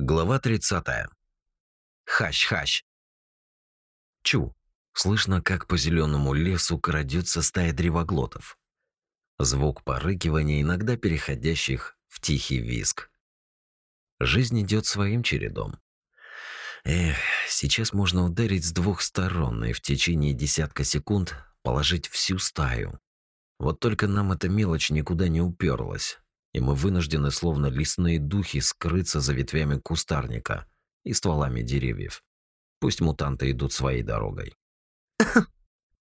Глава 30. Хащ-хащ. Чу. Слышно, как по зеленому лесу крадется стая древоглотов. Звук порыкивания, иногда переходящих в тихий визг. Жизнь идет своим чередом. Эх, сейчас можно ударить с двух сторон и в течение десятка секунд положить всю стаю. Вот только нам эта мелочь никуда не уперлась и мы вынуждены, словно лесные духи, скрыться за ветвями кустарника и стволами деревьев. Пусть мутанты идут своей дорогой.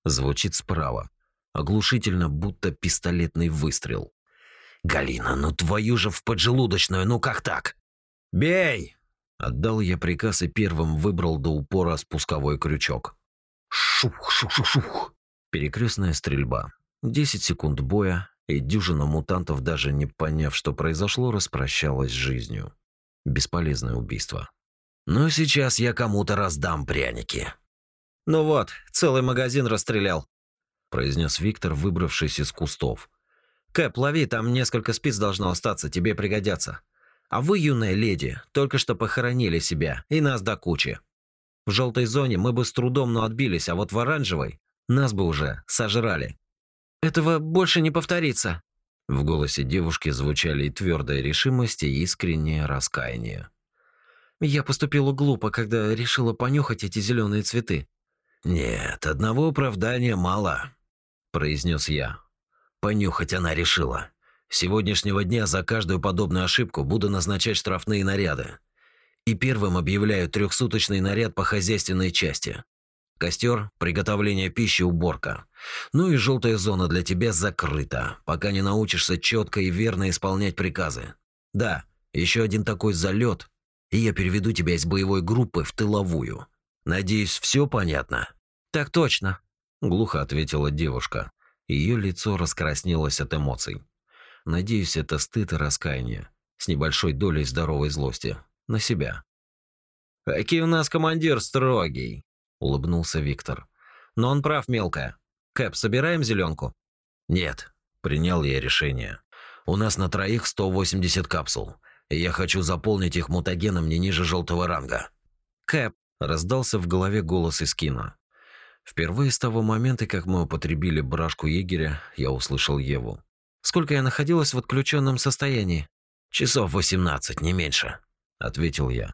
Звучит справа, оглушительно, будто пистолетный выстрел. «Галина, ну твою же в поджелудочную, ну как так?» «Бей!» Отдал я приказ и первым выбрал до упора спусковой крючок. Шух-шух-шух-шух. Перекрестная стрельба. Десять секунд боя, и дюжина мутантов, даже не поняв, что произошло, распрощалась с жизнью. Бесполезное убийство. «Ну, сейчас я кому-то раздам пряники». «Ну вот, целый магазин расстрелял», – произнес Виктор, выбравшись из кустов. «Кэп, лови, там несколько спиц должно остаться, тебе пригодятся. А вы, юная леди, только что похоронили себя, и нас до кучи. В желтой зоне мы бы с трудом, но отбились, а вот в оранжевой нас бы уже сожрали. Этого больше не повторится. В голосе девушки звучали и твердая решимость, и искреннее раскаяние. Я поступила глупо, когда решила понюхать эти зеленые цветы. Нет, одного оправдания мало, произнес я. Понюхать она решила. С сегодняшнего дня за каждую подобную ошибку буду назначать штрафные наряды. И первым объявляю трехсуточный наряд по хозяйственной части. Костер, приготовление пищи, уборка. Ну и желтая зона для тебя закрыта, пока не научишься четко и верно исполнять приказы. Да, еще один такой залет, и я переведу тебя из боевой группы в тыловую. Надеюсь, все понятно? Так точно, глухо ответила девушка. Ее лицо раскраснелось от эмоций. Надеюсь, это стыд и раскаяние, с небольшой долей здоровой злости на себя. Какой у нас командир строгий, улыбнулся Виктор. Но он прав, мелкая. Кэп, собираем зеленку? Нет, принял я решение. У нас на троих 180 капсул, и я хочу заполнить их мутагеном не ниже желтого ранга. Кэп, раздался в голове голос из кино. Впервые с того момента, как мы употребили брашку егеря, я услышал Еву. Сколько я находилась в отключенном состоянии? Часов 18, не меньше, ответил я.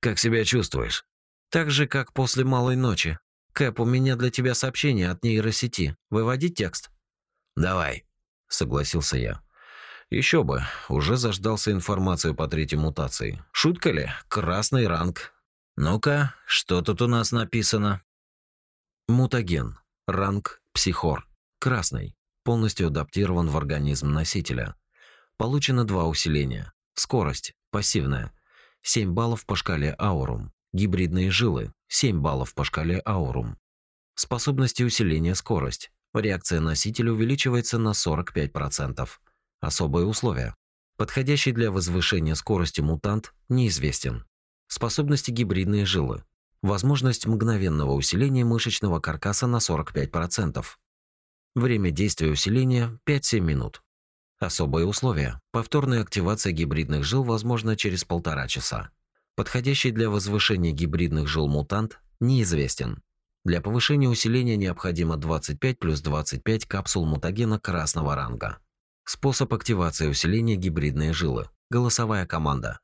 Как себя чувствуешь? Так же, как после малой ночи. Кэп, у меня для тебя сообщение от нейросети. Выводить текст? Давай, согласился я. Еще бы, уже заждался информацию по третьей мутации. Шутка ли? Красный ранг. Ну-ка, что тут у нас написано? Мутаген. Ранг психор. Красный. Полностью адаптирован в организм носителя. Получено два усиления. Скорость. Пассивная. 7 баллов по шкале Аурум. Гибридные жилы 7 баллов по шкале Аурум. Способности усиления скорость. Реакция носителя увеличивается на 45%. Особые условия. Подходящий для возвышения скорости мутант неизвестен. Способности гибридные жилы. Возможность мгновенного усиления мышечного каркаса на 45%. Время действия усиления 5-7 минут. Особые условия. Повторная активация гибридных жил возможна через полтора часа. Подходящий для возвышения гибридных жил мутант неизвестен. Для повышения усиления необходимо 25 плюс 25 капсул мутагена красного ранга. Способ активации усиления гибридные жилы. Голосовая команда.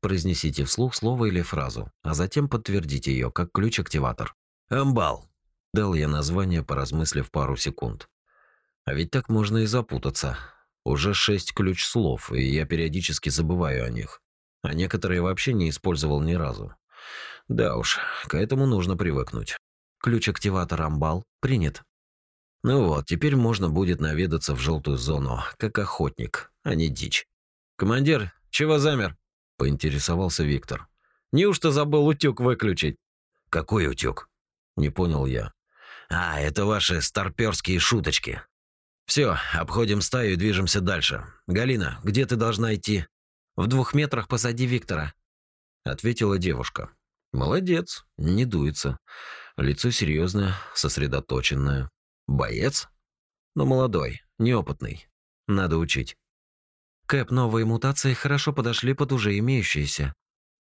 Произнесите вслух слово или фразу, а затем подтвердите ее как ключ-активатор. «Амбал», – дал я название, поразмыслив пару секунд. А ведь так можно и запутаться. Уже шесть ключ-слов, и я периодически забываю о них а некоторые вообще не использовал ни разу. Да уж, к этому нужно привыкнуть. Ключ-активатор амбал принят. Ну вот, теперь можно будет наведаться в желтую зону, как охотник, а не дичь. «Командир, чего замер?» – поинтересовался Виктор. «Неужто забыл утюг выключить?» «Какой утюг?» – не понял я. «А, это ваши старперские шуточки. Все, обходим стаю и движемся дальше. Галина, где ты должна идти?» В двух метрах позади Виктора, ответила девушка. Молодец, не дуется. Лицо серьезное, сосредоточенное. Боец, но молодой, неопытный. Надо учить. Кэп, новые мутации хорошо подошли под уже имеющиеся.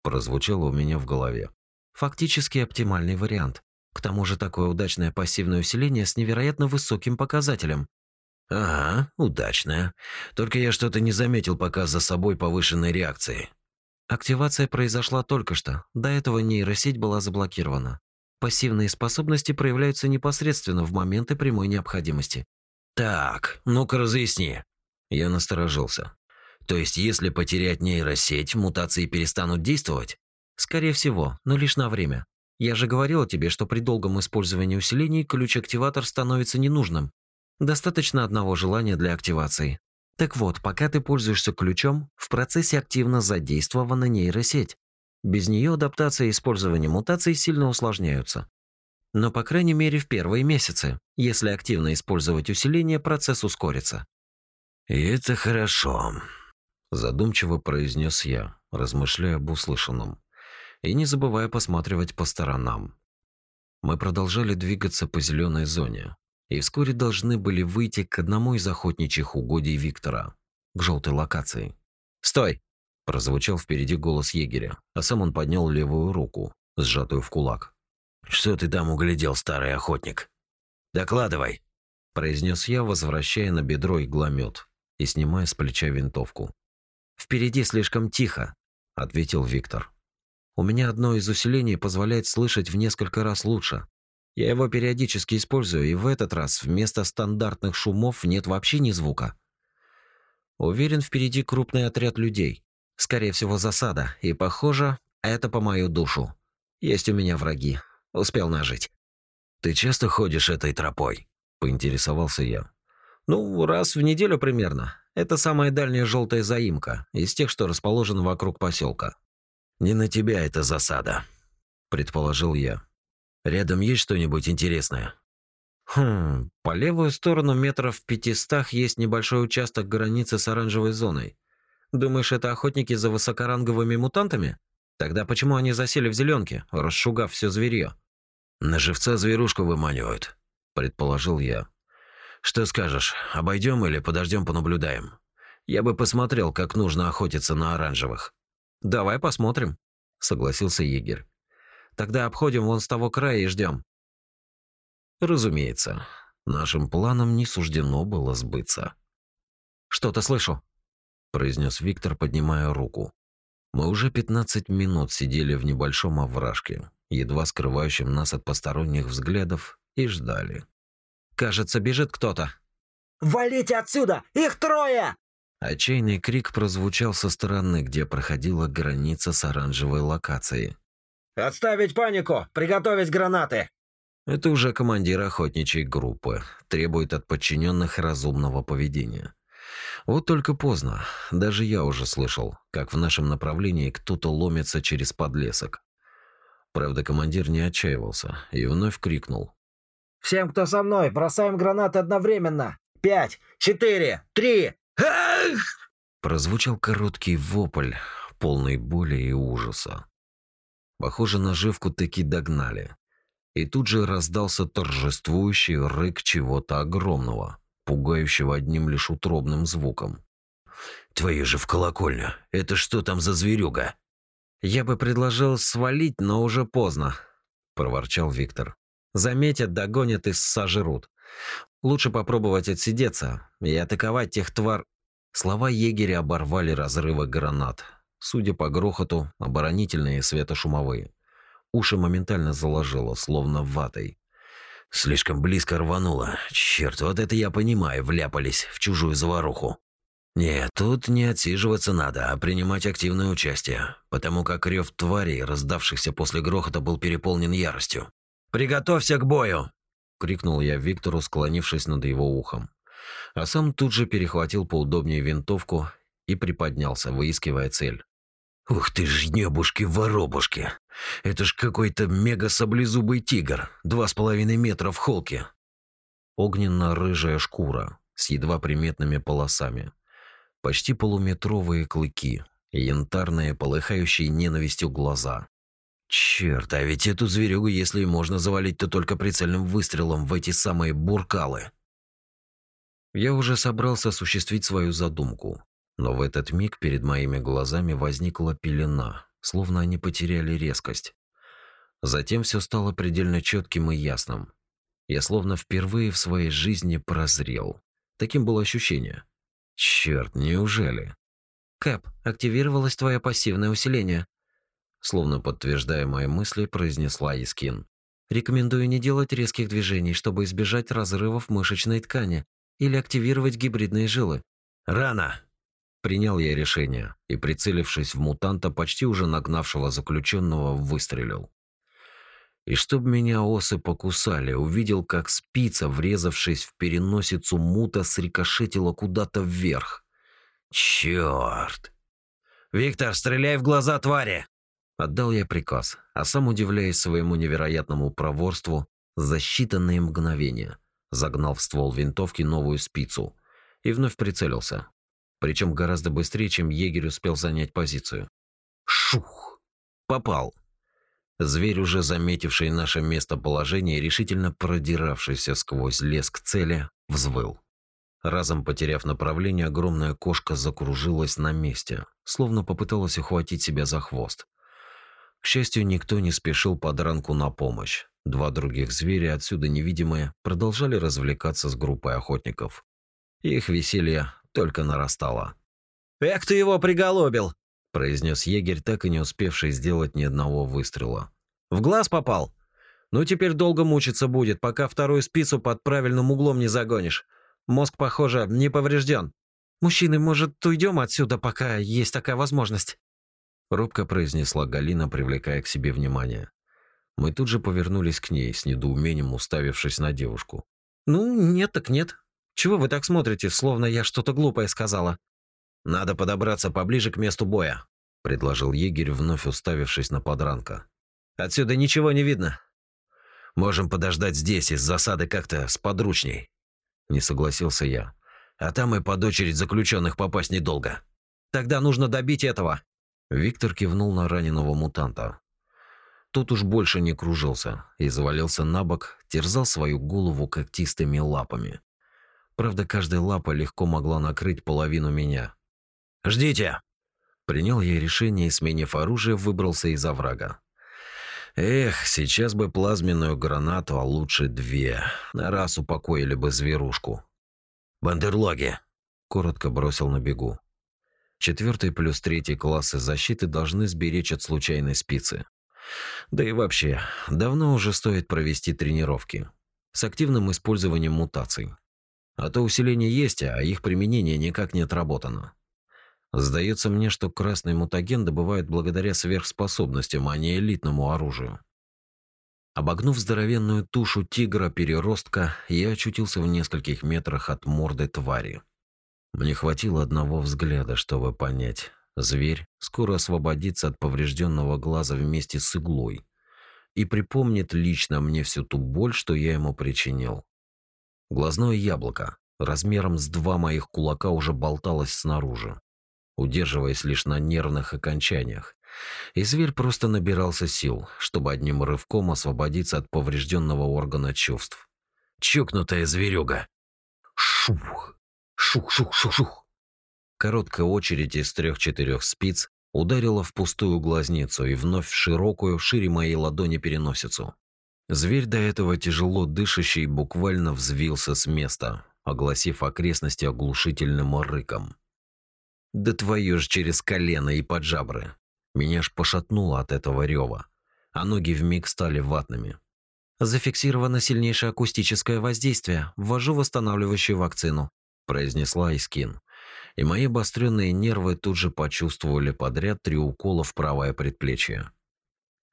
прозвучало у меня в голове. Фактически оптимальный вариант. К тому же такое удачное пассивное усиление с невероятно высоким показателем. Ага, удачное. Только я что-то не заметил пока за собой повышенной реакции. Активация произошла только что. До этого нейросеть была заблокирована. Пассивные способности проявляются непосредственно в моменты прямой необходимости. Так, ну-ка разъясни. Я насторожился. То есть, если потерять нейросеть, мутации перестанут действовать? Скорее всего, но лишь на время. Я же говорила тебе, что при долгом использовании усилений ключ-активатор становится ненужным. Достаточно одного желания для активации. Так вот, пока ты пользуешься ключом, в процессе активно задействована нейросеть. Без нее адаптация и использование мутаций сильно усложняются. Но, по крайней мере, в первые месяцы. Если активно использовать усиление, процесс ускорится. «И это хорошо», – задумчиво произнес я, размышляя об услышанном и не забывая посматривать по сторонам. Мы продолжали двигаться по зеленой зоне, и вскоре должны были выйти к одному из охотничьих угодий Виктора, к желтой локации. «Стой!» – прозвучал впереди голос егеря, а сам он поднял левую руку, сжатую в кулак. «Что ты там углядел, старый охотник? Докладывай!» – произнес я, возвращая на бедро игломет и снимая с плеча винтовку. «Впереди слишком тихо», – ответил Виктор. «У меня одно из усилений позволяет слышать в несколько раз лучше. Я его периодически использую, и в этот раз вместо стандартных шумов нет вообще ни звука. Уверен, впереди крупный отряд людей. Скорее всего, засада, и, похоже, это по мою душу. Есть у меня враги. Успел нажить. «Ты часто ходишь этой тропой?» – поинтересовался я. «Ну, раз в неделю примерно. Это самая дальняя желтая заимка, из тех, что расположены вокруг поселка. «Не на тебя это засада», – предположил я. Рядом есть что-нибудь интересное? Хм, по левую сторону метров в пятистах есть небольшой участок границы с оранжевой зоной. Думаешь, это охотники за высокоранговыми мутантами? Тогда почему они засели в зеленке, расшугав все зверье? На живца зверушку выманивают, предположил я. Что скажешь, обойдем или подождем понаблюдаем? Я бы посмотрел, как нужно охотиться на оранжевых. Давай посмотрим, согласился егерь. Тогда обходим вон с того края и ждем. Разумеется, нашим планам не суждено было сбыться. Что-то слышу, произнес Виктор, поднимая руку. Мы уже 15 минут сидели в небольшом овражке, едва скрывающем нас от посторонних взглядов, и ждали. Кажется, бежит кто-то. «Валите отсюда! Их трое!» Отчаянный крик прозвучал со стороны, где проходила граница с оранжевой локацией. «Отставить панику! Приготовить гранаты!» Это уже командир охотничьей группы. Требует от подчиненных разумного поведения. Вот только поздно. Даже я уже слышал, как в нашем направлении кто-то ломится через подлесок. Правда, командир не отчаивался и вновь крикнул. «Всем, кто со мной, бросаем гранаты одновременно! Пять, четыре, три! Ах!» Прозвучал короткий вопль, полный боли и ужаса. Похоже, наживку таки догнали. И тут же раздался торжествующий рык чего-то огромного, пугающего одним лишь утробным звуком. «Твою же в колокольню! Это что там за зверюга?» «Я бы предложил свалить, но уже поздно», – проворчал Виктор. «Заметят, догонят и сожрут. Лучше попробовать отсидеться и атаковать тех твар...» Слова егеря оборвали разрывы гранат, Судя по грохоту, оборонительные светошумовые. Уши моментально заложило, словно ватой. Слишком близко рвануло. Черт, вот это я понимаю, вляпались в чужую заваруху. Нет, тут не отсиживаться надо, а принимать активное участие, потому как рев тварей, раздавшихся после грохота, был переполнен яростью. «Приготовься к бою!» – крикнул я Виктору, склонившись над его ухом. А сам тут же перехватил поудобнее винтовку и приподнялся, выискивая цель. Ух ты ж, небушки-воробушки. Это ж какой-то мега-саблезубый тигр, два с половиной метра в холке. Огненно-рыжая шкура с едва приметными полосами. Почти полуметровые клыки, янтарные, полыхающие ненавистью глаза. Черт, а ведь эту зверюгу, если и можно завалить, то только прицельным выстрелом в эти самые буркалы. Я уже собрался осуществить свою задумку, но в этот миг перед моими глазами возникла пелена, словно они потеряли резкость. Затем все стало предельно четким и ясным. Я словно впервые в своей жизни прозрел. Таким было ощущение. Черт, неужели? Кэп, активировалось твое пассивное усиление. Словно подтверждая мои мысли, произнесла Искин. Рекомендую не делать резких движений, чтобы избежать разрывов мышечной ткани или активировать гибридные жилы. Рано. Принял я решение и, прицелившись в мутанта, почти уже нагнавшего заключенного, выстрелил. И чтоб меня осы покусали, увидел, как спица, врезавшись в переносицу мута, срикошетила куда-то вверх. Черт! «Виктор, стреляй в глаза твари!» Отдал я приказ, а сам, удивляясь своему невероятному проворству, за считанные мгновения загнал в ствол винтовки новую спицу и вновь прицелился. Причем гораздо быстрее, чем егерь успел занять позицию. Шух! Попал. Зверь, уже заметивший наше местоположение решительно продиравшийся сквозь лес к цели, взвыл. Разом потеряв направление, огромная кошка закружилась на месте, словно попыталась ухватить себя за хвост. К счастью, никто не спешил подранку на помощь. Два других зверя, отсюда невидимые, продолжали развлекаться с группой охотников. Их веселье только нарастало. «Эх ты его приголобил!» – произнес егерь, так и не успевший сделать ни одного выстрела. «В глаз попал? Ну теперь долго мучиться будет, пока вторую спицу под правильным углом не загонишь. Мозг, похоже, не поврежден. Мужчины, может, уйдем отсюда, пока есть такая возможность?» Робко произнесла Галина, привлекая к себе внимание. Мы тут же повернулись к ней, с недоумением уставившись на девушку. «Ну, нет так нет. Чего вы так смотрите, словно я что-то глупое сказала?» «Надо подобраться поближе к месту боя», — предложил егерь, вновь уставившись на подранка. «Отсюда ничего не видно». «Можем подождать здесь, из засады как-то сподручней», — не согласился я. «А там и под очередь заключенных попасть недолго». «Тогда нужно добить этого», Виктор кивнул на раненого мутанта. Тот уж больше не кружился и завалился на бок, терзал свою голову когтистыми лапами. Правда, каждая лапа легко могла накрыть половину меня. «Ждите!» Принял я решение и, сменив оружие, выбрался из оврага. Эх, сейчас бы плазменную гранату, а лучше две. На раз упокоили бы зверушку. «Бандерлоги!» — коротко бросил на бегу. Четвертый плюс третий классы защиты должны сберечь от случайной спицы. Да и вообще, давно уже стоит провести тренировки с активным использованием мутаций. А то усиление есть, а их применение никак не отработано. Сдается мне, что красный мутаген добывают благодаря сверхспособностям, а не элитному оружию. Обогнув здоровенную тушу тигра-переростка, я очутился в нескольких метрах от морды твари. Мне хватило одного взгляда, чтобы понять. Зверь скоро освободится от поврежденного глаза вместе с иглой и припомнит лично мне всю ту боль, что я ему причинил. Глазное яблоко размером с два моих кулака уже болталось снаружи, удерживаясь лишь на нервных окончаниях. И зверь просто набирался сил, чтобы одним рывком освободиться от поврежденного органа чувств. Чукнутая зверюга. Шух! Шух-шух-шух-шух. Короткая очередь из трех-четырех спиц ударила в пустую глазницу и вновь в широкую, шире моей ладони переносицу. Зверь до этого тяжело дышащий буквально взвился с места, огласив окрестности оглушительным рыком. Да твою ж через колено и под жабры. Меня ж пошатнуло от этого рева, а ноги вмиг стали ватными. Зафиксировано сильнейшее акустическое воздействие. Ввожу восстанавливающую вакцину произнесла Искин. И мои обостренные нервы тут же почувствовали подряд три укола в правое предплечье.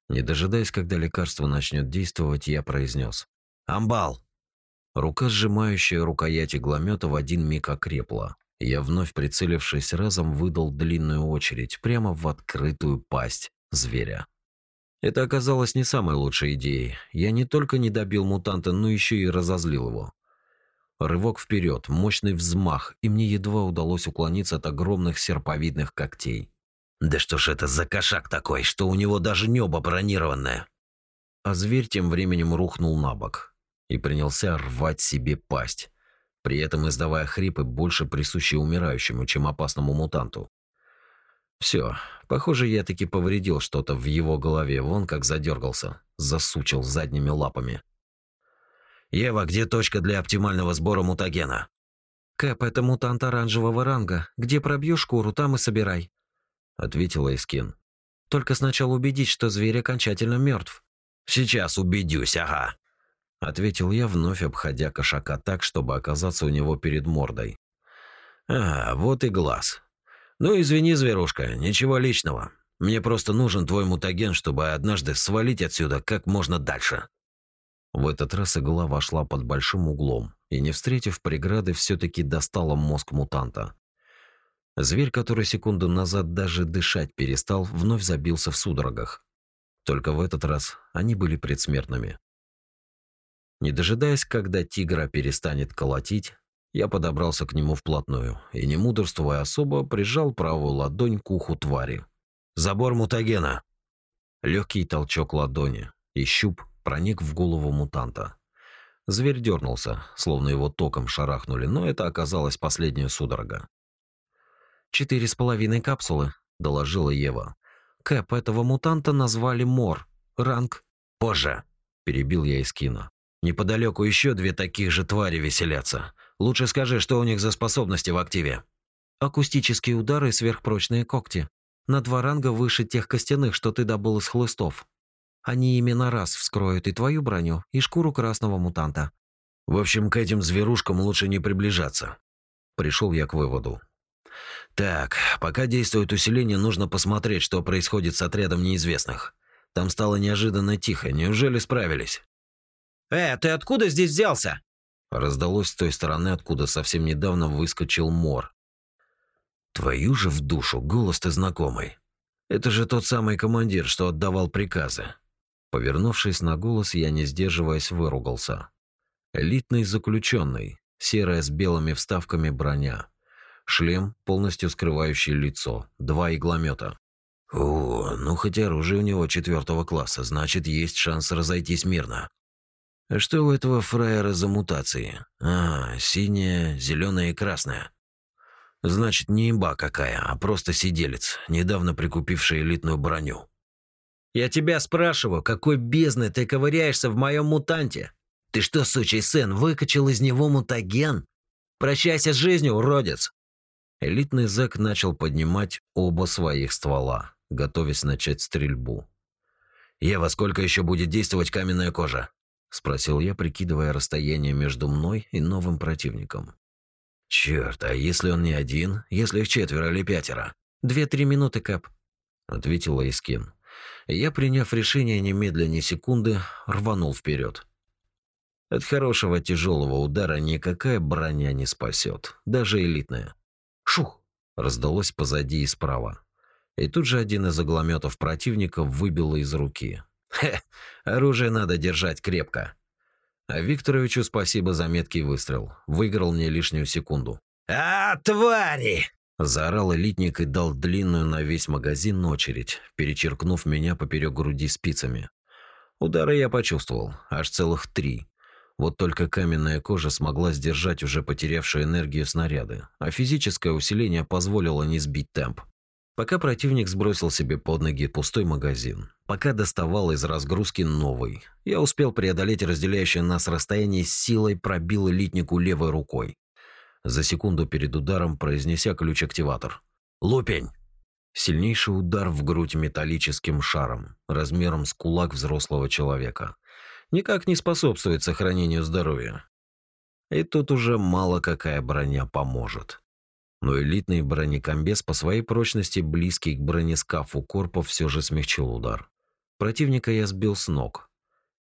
Не дожидаясь, когда лекарство начнет действовать, я произнес: "Амбал!" Рука, сжимающая рукоять игломета, в один миг окрепла. Я вновь прицелившись разом выдал длинную очередь прямо в открытую пасть зверя. Это оказалось не самой лучшей идеей. Я не только не добил мутанта, но еще и разозлил его. Рывок вперед, мощный взмах, и мне едва удалось уклониться от огромных серповидных когтей. Да что ж это за кошак такой, что у него даже небо бронированное? А зверь тем временем рухнул на бок и принялся рвать себе пасть, при этом издавая хрипы, больше присущие умирающему, чем опасному мутанту. Все, похоже, я таки повредил что-то в его голове, вон как задергался, засучил задними лапами. «Ева, где точка для оптимального сбора мутагена?» «Кэп, это мутант оранжевого ранга. Где пробью шкуру, там и собирай», — ответила Искин. «Только сначала убедить, что зверь окончательно мертв». «Сейчас убедюсь, ага», — ответил я, вновь обходя кошака так, чтобы оказаться у него перед мордой. «А, вот и глаз. Ну, извини, зверушка, ничего личного. Мне просто нужен твой мутаген, чтобы однажды свалить отсюда как можно дальше». В этот раз игла вошла под большим углом и, не встретив преграды, все-таки достала мозг мутанта. Зверь, который секунду назад даже дышать перестал, вновь забился в судорогах. Только в этот раз они были предсмертными. Не дожидаясь, когда тигра перестанет колотить, я подобрался к нему вплотную и, не мудрствуя особо, прижал правую ладонь к уху твари. «Забор мутагена!» Легкий толчок ладони, и щуп проник в голову мутанта. Зверь дернулся, словно его током шарахнули, но это оказалась последняя судорога. «Четыре с половиной капсулы», — доложила Ева. «Кэп этого мутанта назвали Мор. Ранг...» «Позже», — перебил я из кино. «Неподалеку еще две таких же твари веселятся. Лучше скажи, что у них за способности в активе». «Акустические удары и сверхпрочные когти. На два ранга выше тех костяных, что ты добыл из хлыстов. Они именно раз вскроют и твою броню, и шкуру красного мутанта. В общем, к этим зверушкам лучше не приближаться. Пришел я к выводу. Так, пока действует усиление, нужно посмотреть, что происходит с отрядом неизвестных. Там стало неожиданно тихо. Неужели справились? «Э, ты откуда здесь взялся?» Раздалось с той стороны, откуда совсем недавно выскочил Мор. Твою же в душу, голос-то знакомый. Это же тот самый командир, что отдавал приказы. Повернувшись на голос, я, не сдерживаясь, выругался. Элитный заключенный, серая с белыми вставками броня. Шлем, полностью скрывающий лицо, два игломета. О, ну хоть оружие у него четвертого класса, значит, есть шанс разойтись мирно. А что у этого фраера за мутации? А, синяя, зеленая и красная. Значит, не имба какая, а просто сиделец, недавно прикупивший элитную броню. Я тебя спрашиваю, какой бездны ты ковыряешься в моем мутанте? Ты что, сучий сын, выкачал из него мутаген? Прощайся с жизнью, уродец!» Элитный зэк начал поднимать оба своих ствола, готовясь начать стрельбу. «Ева, сколько еще будет действовать каменная кожа?» – спросил я, прикидывая расстояние между мной и новым противником. «Черт, а если он не один? Если их четверо или пятеро?» «Две-три минуты, Кэп», – ответила Искин. Я, приняв решение немедля ни секунды, рванул вперед. От хорошего тяжелого удара никакая броня не спасет, даже элитная. Шух! Раздалось позади и справа. И тут же один из оглометов противника выбило из руки. Хе, оружие надо держать крепко. А Викторовичу спасибо за меткий выстрел. Выиграл мне лишнюю секунду. «А, твари!» Заорал элитник и дал длинную на весь магазин очередь, перечеркнув меня поперек груди спицами. Удары я почувствовал, аж целых три. Вот только каменная кожа смогла сдержать уже потерявшую энергию снаряды, а физическое усиление позволило не сбить темп. Пока противник сбросил себе под ноги пустой магазин, пока доставал из разгрузки новый, я успел преодолеть разделяющее нас расстояние с силой пробил элитнику левой рукой за секунду перед ударом произнеся ключ-активатор. «Лупень!» Сильнейший удар в грудь металлическим шаром, размером с кулак взрослого человека. Никак не способствует сохранению здоровья. И тут уже мало какая броня поможет. Но элитный бронекомбез по своей прочности, близкий к бронескафу корпов, все же смягчил удар. Противника я сбил с ног,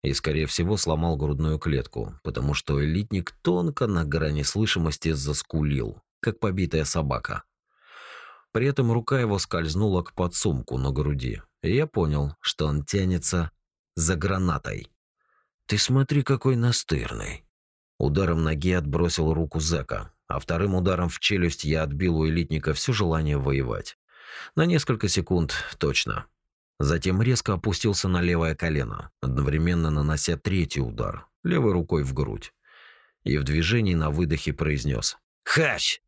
и, скорее всего, сломал грудную клетку, потому что элитник тонко на грани слышимости заскулил, как побитая собака. При этом рука его скользнула к подсумку на груди, и я понял, что он тянется за гранатой. «Ты смотри, какой настырный!» Ударом ноги отбросил руку зэка, а вторым ударом в челюсть я отбил у элитника все желание воевать. На несколько секунд точно. Затем резко опустился на левое колено, одновременно нанося третий удар, левой рукой в грудь. И в движении на выдохе произнес «Хач!»